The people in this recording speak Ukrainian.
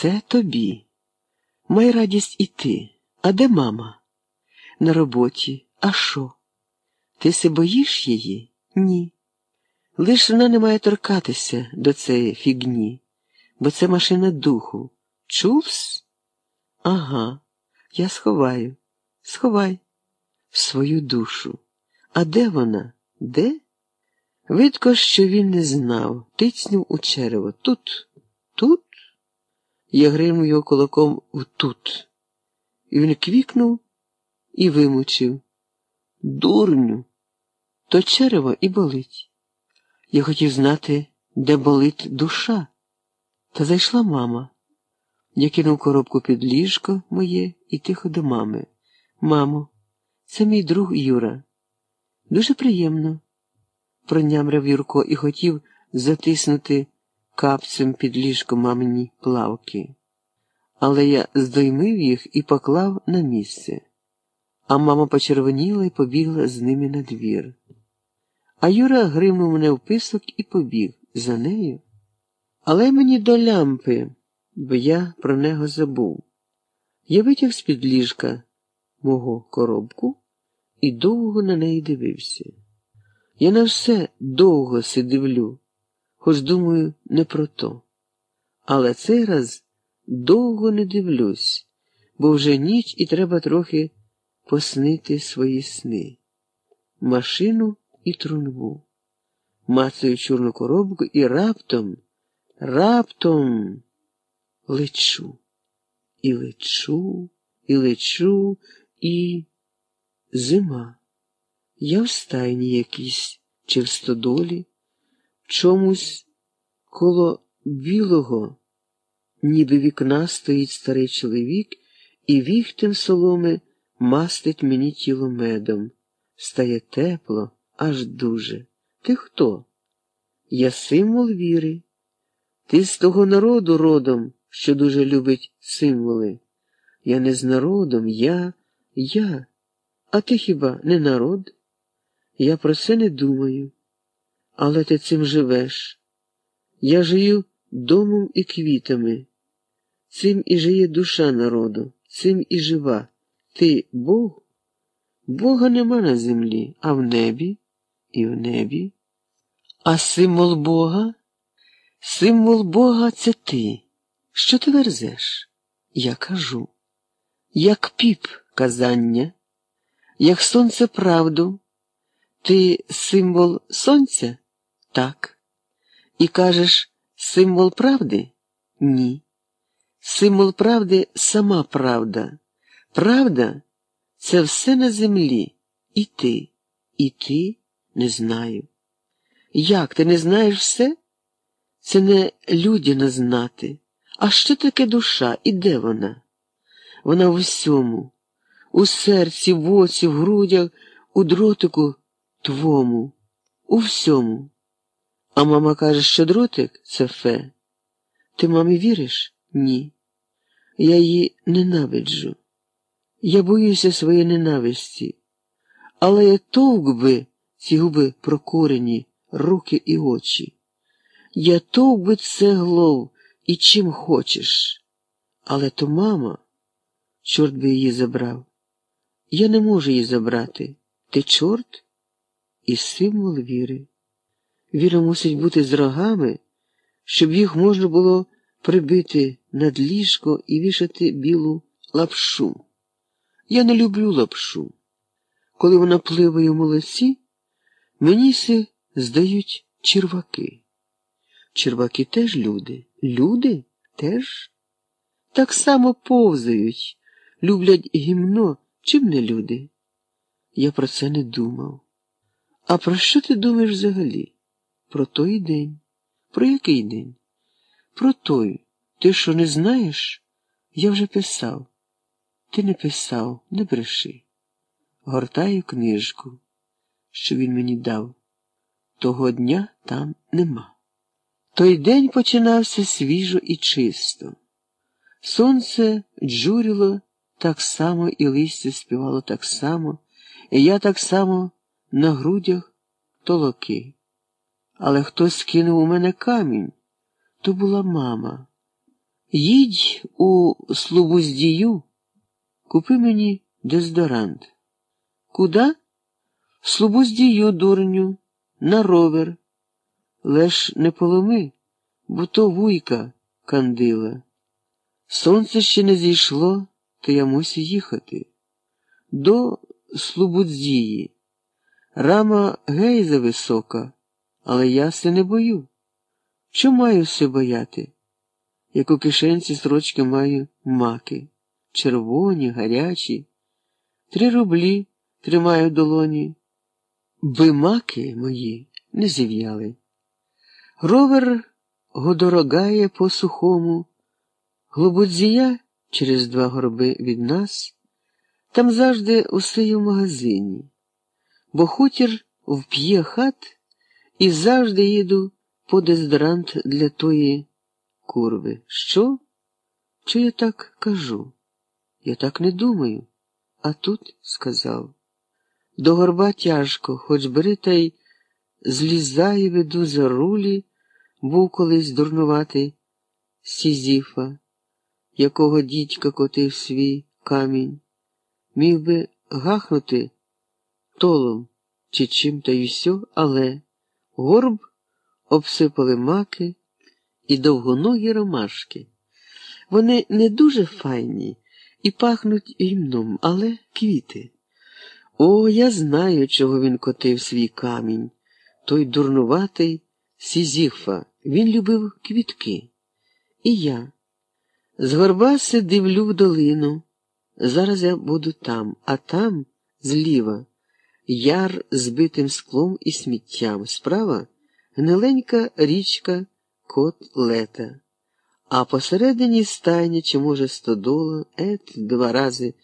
Це тобі. Май радість і ти. А де мама? На роботі. А що? Ти се боїш її? Ні. Лиш вона не має торкатися до цієї фігні, бо це машина духу. Чувс? Ага, я сховаю. Сховай свою душу. А де вона? Де? Видко, що він не знав, тицнув у черево. Тут, тут. Я гримнув його кулаком в тут. І він квікнув і вимучив. Дурню, то черево і болить. Я хотів знати, де болить душа. Та зайшла мама. Я кинув коробку під ліжко моє і тихо до мами. Мамо, це мій друг Юра. Дуже приємно, пронямряв Юрко і хотів затиснути капцем під ліжко мамині плавки. Але я здоймив їх і поклав на місце. А мама почервоніла і побігла з ними на двір. А Юра гримнув мене в писок і побіг за нею. Але мені до лямпи, бо я про нього забув. Я витяг з-під ліжка мого коробку і довго на неї дивився. Я на все довго си дивлю, хоч думаю, не про то. Але цей раз довго не дивлюсь, бо вже ніч і треба трохи поснити свої сни, машину і трунву. Мацаю чорну коробку і раптом, раптом лечу. І лечу, і лечу, і зима. Я в стайні якійсь чи в стодолі, чомусь коло білого, ніби вікна стоїть старий чоловік, і віхтем соломи мастить мені тіло медом. Стає тепло, аж дуже. Ти хто? Я символ віри. Ти з того народу родом, що дуже любить символи. Я не з народом, я, я. А ти хіба не народ? Я про це не думаю. Але ти цим живеш. Я жию домом і квітами. Цим і жиє душа народу, цим і жива. Ти Бог? Бога нема на землі, а в небі і в небі. А символ Бога? Символ Бога це ти. Що ти верзеш? Я кажу, як піп казання, як сонце правду, ти символ сонця? Так. І кажеш символ правди? Ні. Символ правди сама правда. Правда це все на землі. І ти, і ти не знаю. Як ти не знаєш все? Це не людяно знати. А що таке душа і де вона? Вона в усьому, у серці, в оці, в грудях, у дротику твому, у всьому. А мама каже, що дротик це фе. Ти мамі віриш? Ні. Я її ненавиджу. Я боюся своєї ненависті, але я товк би ці губи прокурені, руки і очі. Я товк би цеглов і чим хочеш. Але то мама, чорт би її забрав. Я не можу її забрати. Ти чорт і символ віри. Віра мусить бути з рогами, щоб їх можна було прибити над ліжко і вішати білу лапшу. Я не люблю лапшу. Коли вона пливає в молоці, мені се здають черваки. Черваки теж люди. Люди теж так само повзають, люблять гімно, чим не люди. Я про це не думав. А про що ти думаєш взагалі? Про той день. Про який день? Про той. Ти що не знаєш? Я вже писав. Ти не писав, не бреши. Гортаю книжку, що він мені дав. Того дня там нема. Той день починався свіжо і чисто. Сонце джурило так само, і листя співало так само, і я так само на грудях толоки. Але хтось кинув у мене камінь. То була мама. Їдь у Слобуздію, купи мені дезодорант. Куда? Слобуздію, дурню, на ровер. Леш не поломи, бо то вуйка кандила. Сонце ще не зійшло, то я мусю їхати. До Слобудзії. Рама гейза висока, але я се не бою. Що маю все бояти? Як у кишенці срочки маю маки, червоні, гарячі, три рублі тримаю в долоні, би маки мої не зів'яли. Ровер годорогає по сухому, глободзія через два горби від нас, там завжди усе в магазині, бо хутір вп'є хат і завжди їду по дезодорант для тої курви. Що? Чи я так кажу? Я так не думаю. А тут сказав. До горба тяжко, хоч бери та й злізає, веду за рулі, був колись дурнуватий Сізіф, а якого дідька котив свій камінь. Міг би гахнути толом чи чим та й усьо, але горб обсипали маки і довгоногі ромашки. Вони не дуже файні і пахнуть гімном, але квіти. О, я знаю, чого він котив свій камінь. Той дурнуватий Сізіф. А він любив квітки. І я. З горба дивлю в долину. Зараз я буду там, а там, зліва, яр збитим склом і сміттям. Справа гниленька річка Котлета. А посередині стайня, чи, може, стодола, ет два рази.